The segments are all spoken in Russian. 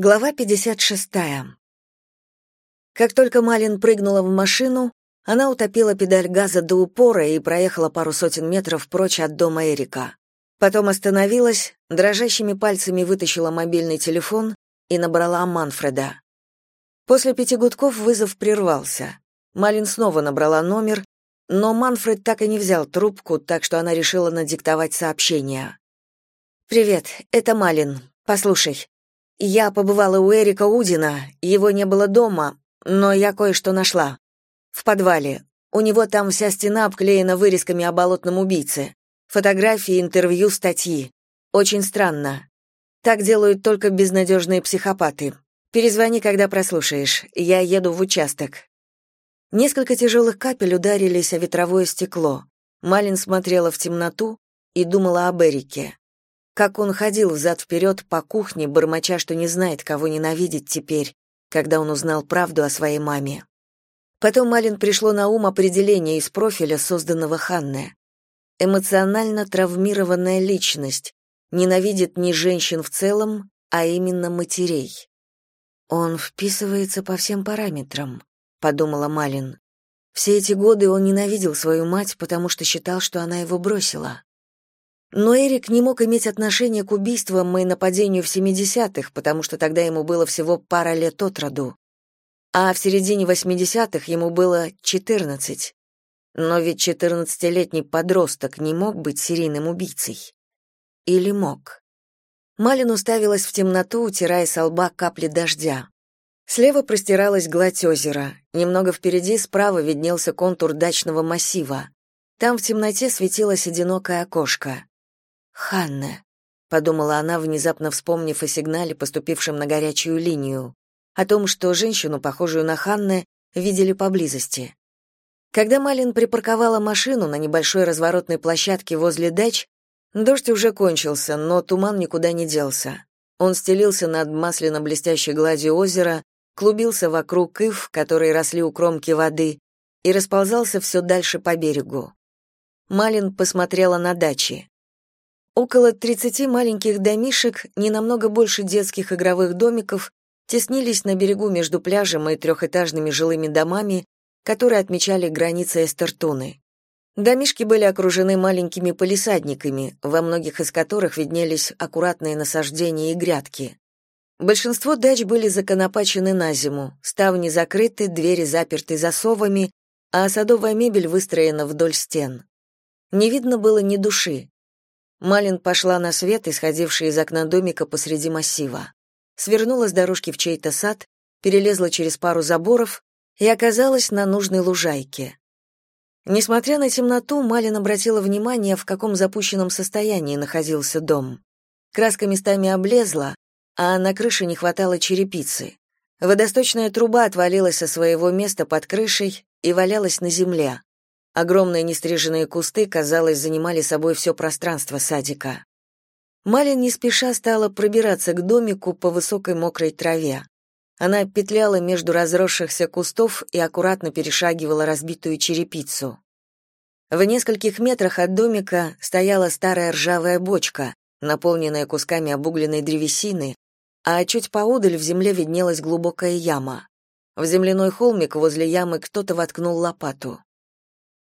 Глава 56. Как только Малин прыгнула в машину, она утопила педаль газа до упора и проехала пару сотен метров прочь от дома Эрика. Потом остановилась, дрожащими пальцами вытащила мобильный телефон и набрала Манфреда. После пяти гудков вызов прервался. Малин снова набрала номер, но Манфред так и не взял трубку, так что она решила надиктовать сообщение. «Привет, это Малин. Послушай, я побывала у Эрика Удина, его не было дома, но я кое-что нашла. В подвале. У него там вся стена обклеена вырезками о болотном убийце. Фотографии, интервью, статьи. Очень странно. Так делают только безнадежные психопаты. Перезвони, когда прослушаешь. Я еду в участок. Несколько тяжелых капель ударились о ветровое стекло. Малин смотрела в темноту и думала об Эрике как он ходил взад-вперед по кухне, бормоча, что не знает, кого ненавидеть теперь, когда он узнал правду о своей маме. Потом Малин пришло на ум определение из профиля, созданного Ханне. Эмоционально травмированная личность, ненавидит не женщин в целом, а именно матерей. Он вписывается по всем параметрам, подумала Малин. Все эти годы он ненавидел свою мать, потому что считал, что она его бросила. Но Эрик не мог иметь отношения к убийствам и нападению в 70-х, потому что тогда ему было всего пара лет от роду. А в середине 80-х ему было 14. Но ведь 14-летний подросток не мог быть серийным убийцей. Или мог? Малин уставилась в темноту, утирая с лба капли дождя. Слева простиралась гладь озера. Немного впереди справа виднелся контур дачного массива. Там в темноте светилось одинокое окошко. Ханна, подумала она, внезапно вспомнив о сигнале, поступившем на горячую линию, о том, что женщину, похожую на Ханне, видели поблизости. Когда Малин припарковала машину на небольшой разворотной площадке возле дач, дождь уже кончился, но туман никуда не делся. Он стелился над масляно-блестящей гладью озера, клубился вокруг ив, которые росли у кромки воды, и расползался все дальше по берегу. Малин посмотрела на дачи. Около 30 маленьких домишек, не намного больше детских игровых домиков, теснились на берегу между пляжем и трехэтажными жилыми домами, которые отмечали границы Эстертуны. Домишки были окружены маленькими палисадниками, во многих из которых виднелись аккуратные насаждения и грядки. Большинство дач были законопачены на зиму, ставни закрыты, двери заперты засовами, а садовая мебель выстроена вдоль стен. Не видно было ни души. Малин пошла на свет, исходивший из окна домика посреди массива. Свернула с дорожки в чей-то сад, перелезла через пару заборов и оказалась на нужной лужайке. Несмотря на темноту, Малин обратила внимание, в каком запущенном состоянии находился дом. Краска местами облезла, а на крыше не хватало черепицы. Водосточная труба отвалилась со своего места под крышей и валялась на земле. Огромные нестриженные кусты, казалось, занимали собой все пространство садика. Малин не спеша стала пробираться к домику по высокой мокрой траве. Она петляла между разросшихся кустов и аккуратно перешагивала разбитую черепицу. В нескольких метрах от домика стояла старая ржавая бочка, наполненная кусками обугленной древесины, а чуть поодаль в земле виднелась глубокая яма. В земляной холмик возле ямы кто-то воткнул лопату.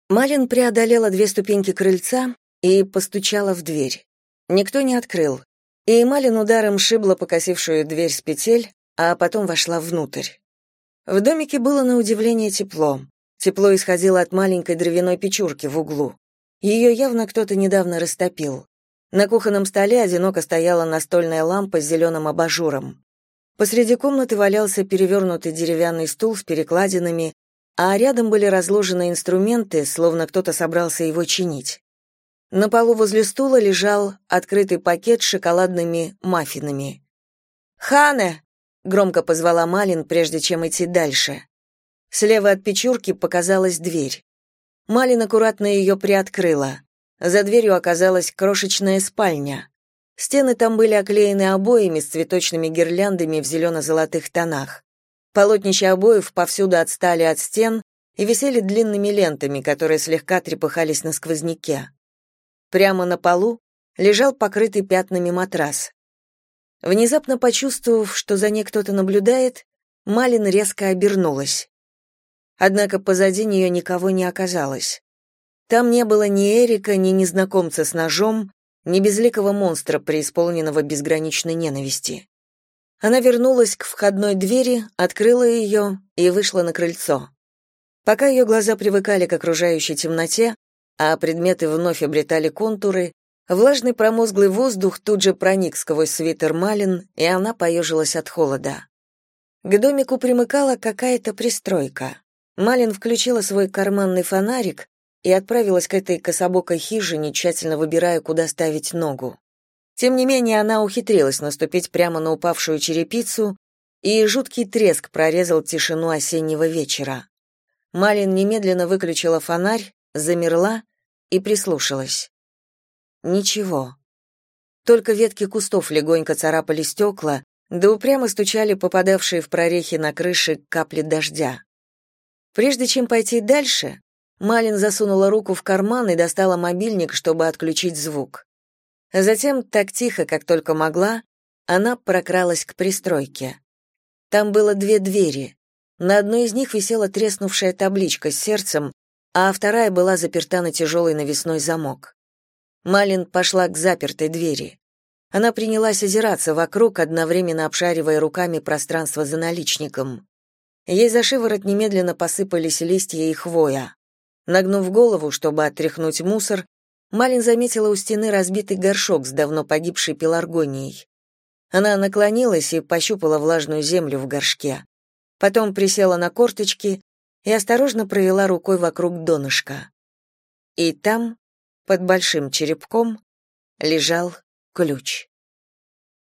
Малин преодолела две ступеньки крыльца и постучала в дверь. Никто не открыл, и Малин ударом шибла покосившую дверь с петель, а потом вошла внутрь. В домике было на удивление тепло. Тепло исходило от маленькой дровяной печурки в углу. Ее явно кто-то недавно растопил. На кухонном столе одиноко стояла настольная лампа с зеленым абажуром. Посреди комнаты валялся перевернутый деревянный стул с перекладинами, а рядом были разложены инструменты, словно кто-то собрался его чинить. На полу возле стула лежал открытый пакет с шоколадными маффинами. «Хане!» — громко позвала Малин, прежде чем идти дальше. Слева от печурки показалась дверь. Малин аккуратно ее приоткрыла. За дверью оказалась крошечная спальня. Стены там были оклеены обоями с цветочными гирляндами в зелено-золотых тонах. Полотнища обоев повсюду отстали от стен и висели длинными лентами, которые слегка трепыхались на сквозняке. Прямо на полу лежал покрытый пятнами матрас. Внезапно почувствовав, что за ней кто-то наблюдает, Малин резко обернулась. Однако позади нее никого не оказалось. Там не было ни Эрика, ни незнакомца с ножом, ни безликого монстра, преисполненного безграничной ненависти. Она вернулась к входной двери, открыла ее и вышла на крыльцо. Пока ее глаза привыкали к окружающей темноте, а предметы вновь обретали контуры, Влажный промозглый воздух тут же проник сквозь свитер Малин, и она поежилась от холода. К домику примыкала какая-то пристройка. Малин включила свой карманный фонарик и отправилась к этой кособокой хижине, тщательно выбирая, куда ставить ногу. Тем не менее, она ухитрилась наступить прямо на упавшую черепицу, и жуткий треск прорезал тишину осеннего вечера. Малин немедленно выключила фонарь, замерла и прислушалась. Ничего. Только ветки кустов легонько царапали стекла, да упрямо стучали попадавшие в прорехи на крыше капли дождя. Прежде чем пойти дальше, Малин засунула руку в карман и достала мобильник, чтобы отключить звук. Затем, так тихо, как только могла, она прокралась к пристройке. Там было две двери. На одной из них висела треснувшая табличка с сердцем, а вторая была заперта на тяжелый навесной замок. Малин пошла к запертой двери. Она принялась озираться вокруг, одновременно обшаривая руками пространство за наличником. Ей за шиворот немедленно посыпались листья и хвоя. Нагнув голову, чтобы отряхнуть мусор, Малин заметила у стены разбитый горшок с давно погибшей пеларгонией. Она наклонилась и пощупала влажную землю в горшке. Потом присела на корточки и осторожно провела рукой вокруг донышка. И там под большим черепком лежал ключ.